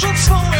может снова